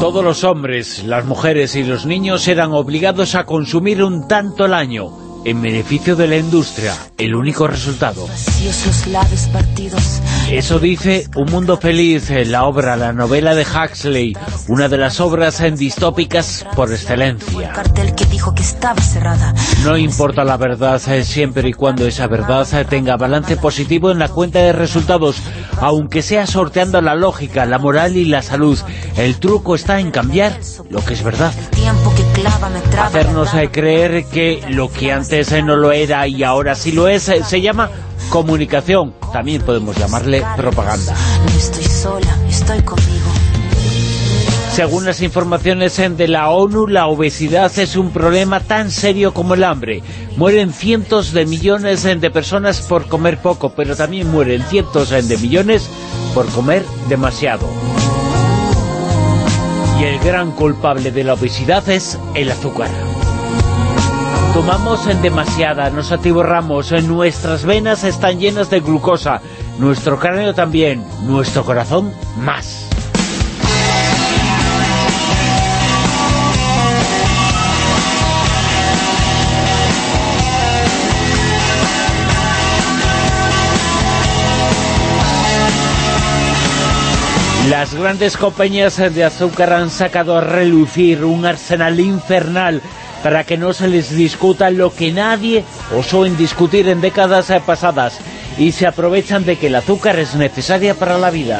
Todos los hombres, las mujeres y los niños eran obligados a consumir un tanto al año en beneficio de la industria. El único resultado. Eso dice Un Mundo Feliz, la obra, la novela de Huxley, una de las obras en distópicas por excelencia. No importa la verdad, eh, siempre y cuando esa verdad eh, tenga balance positivo en la cuenta de resultados, aunque sea sorteando la lógica, la moral y la salud. El truco está en cambiar lo que es verdad. Hacernos eh, creer que lo que antes no lo era y ahora sí lo es, se llama comunicación. También podemos llamarle propaganda. estoy sola, estoy conmigo. Según las informaciones de la ONU, la obesidad es un problema tan serio como el hambre. Mueren cientos de millones de personas por comer poco, pero también mueren cientos de millones por comer demasiado. Y el gran culpable de la obesidad es el azúcar. Tomamos en demasiada, nos atiborramos, en nuestras venas están llenas de glucosa, nuestro cráneo también, nuestro corazón más. Las grandes compañías de azúcar han sacado a relucir un arsenal infernal para que no se les discuta lo que nadie osó en discutir en décadas pasadas y se aprovechan de que el azúcar es necesaria para la vida.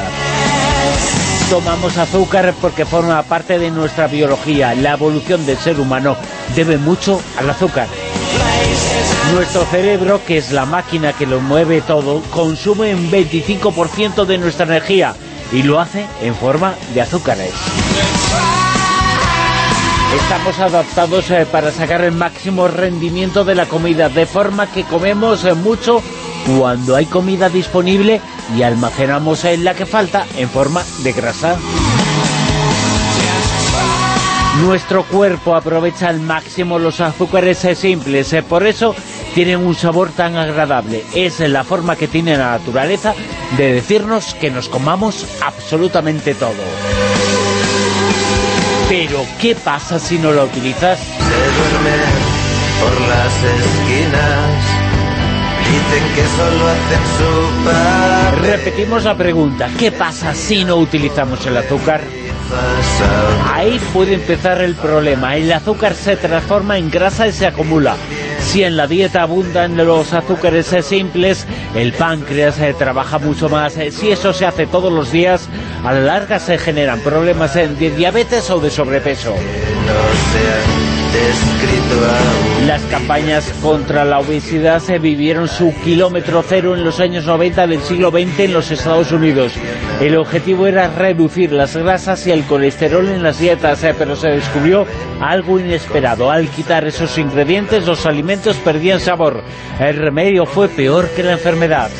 Tomamos azúcar porque forma parte de nuestra biología. La evolución del ser humano debe mucho al azúcar. Nuestro cerebro, que es la máquina que lo mueve todo, consume un 25% de nuestra energía y lo hace en forma de azúcares. Estamos adaptados eh, para sacar el máximo rendimiento de la comida, de forma que comemos eh, mucho cuando hay comida disponible y almacenamos en la que falta en forma de grasa. Nuestro cuerpo aprovecha al máximo los azúcares eh, simples, por eso tienen un sabor tan agradable. Es la forma que tiene la naturaleza de decirnos que nos comamos absolutamente todo. Pero, ¿qué pasa si no lo utilizas? por las esquinas Dicen que solo hacen su Repetimos la pregunta, ¿qué pasa si no utilizamos el azúcar? Ahí puede empezar el problema, el azúcar se transforma en grasa y se acumula. Si en la dieta abundan los azúcares simples, el páncreas eh, trabaja mucho más. Eh, si eso se hace todos los días, a la larga se generan problemas de diabetes o de sobrepeso. Las campañas contra la obesidad se vivieron su kilómetro cero en los años 90 del siglo XX en los Estados Unidos. El objetivo era reducir las grasas y el colesterol en las dietas, eh, pero se descubrió algo inesperado. Al quitar esos ingredientes, los alimentos perdían sabor. El remedio fue peor que la enfermedad.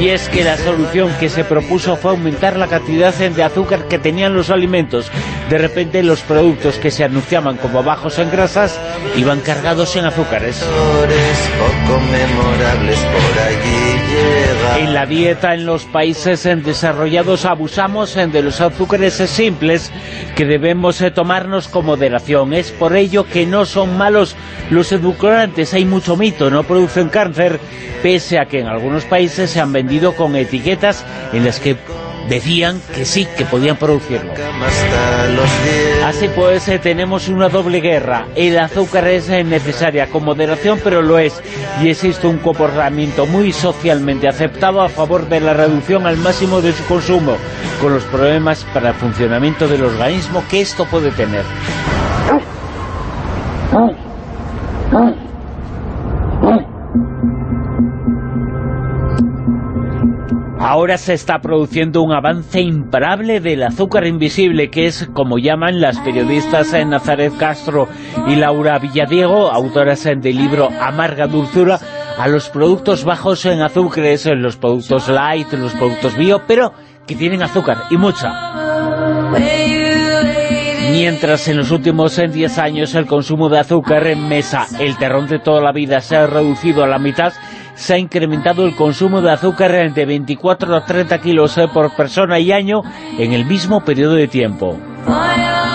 Y es que la solución que se propuso fue aumentar la cantidad de azúcar que tenían los alimentos. De repente los productos que se anunciaban como bajos en grasas iban cargados en azúcares. En la dieta en los países desarrollados abusamos de los azúcares simples que debemos tomarnos con moderación. Es por ello que no son malos los edulcorantes. Hay mucho mito, no producen cáncer, pese a que en algunos países se han vendido con etiquetas en las que decían que sí, que podían producirlo. Así pues, eh, tenemos una doble guerra. El azúcar es eh, necesaria con moderación, pero lo es. Y existe un comportamiento muy socialmente aceptado a favor de la reducción al máximo de su consumo, con los problemas para el funcionamiento del organismo que esto puede tener. Ahora se está produciendo un avance imparable del azúcar invisible, que es, como llaman las periodistas en Nazaret Castro y Laura Villadiego, autoras del libro Amarga Dulzura, a los productos bajos en azúcares, los productos light, los productos bio, pero que tienen azúcar, y mucha. Mientras en los últimos 10 años el consumo de azúcar en mesa, el terrón de toda la vida, se ha reducido a la mitad, se ha incrementado el consumo de azúcar de 24 a 30 kilos eh, por persona y año en el mismo periodo de tiempo.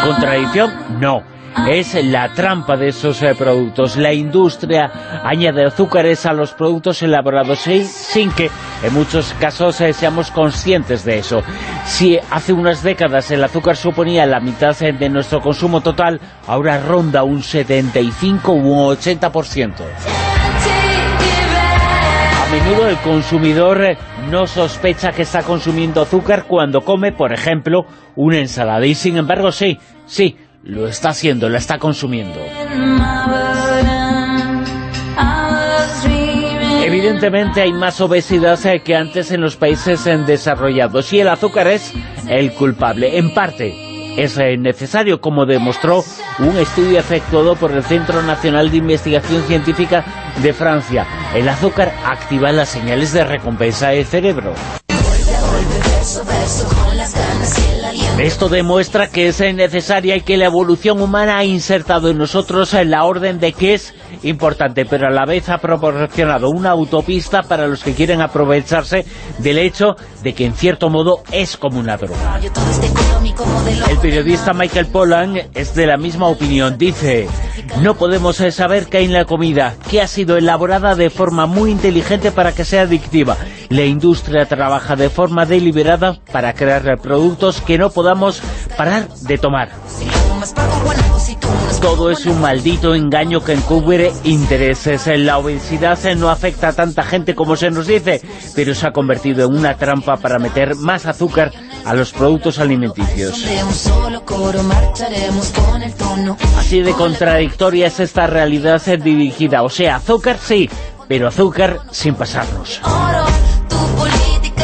¿Contradicción? No es la trampa de esos eh, productos. La industria añade azúcares a los productos elaborados sin que en muchos casos eh, seamos conscientes de eso. Si hace unas décadas el azúcar suponía la mitad de nuestro consumo total, ahora ronda un 75 u un 80%. Menudo el consumidor no sospecha que está consumiendo azúcar cuando come, por ejemplo, una ensalada. Y sin embargo, sí, sí, lo está haciendo, la está consumiendo. Evidentemente hay más obesidad eh, que antes en los países desarrollados y el azúcar es el culpable. En parte es eh, necesario, como demostró un estudio efectuado por el Centro Nacional de Investigación Científica de Francia. El azúcar activa las señales de recompensa del cerebro. Esto demuestra que es necesaria y que la evolución humana ha insertado en nosotros la orden de que es importante, pero a la vez ha proporcionado una autopista para los que quieren aprovecharse del hecho de que en cierto modo es como una droga. El periodista Michael Pollan es de la misma opinión. Dice, no podemos saber qué hay en la comida, que ha sido elaborada de forma muy inteligente para que sea adictiva. La industria trabaja de forma deliberada para crear productos que no podamos parar de tomar. Todo es un maldito engaño que encubre intereses. La obesidad no afecta a tanta gente como se nos dice, pero se ha convertido en una trampa para meter más azúcar a los productos alimenticios. Así de contradictoria es esta realidad dirigida. O sea, azúcar sí, pero azúcar sin pasarnos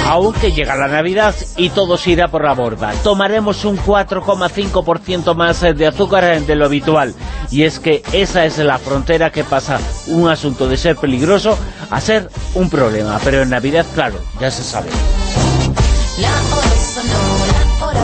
aunque llega la Navidad y todo se irá por la borda. Tomaremos un 4,5% más de azúcar de lo habitual. Y es que esa es la frontera que pasa un asunto de ser peligroso a ser un problema. Pero en Navidad, claro, ya se sabe.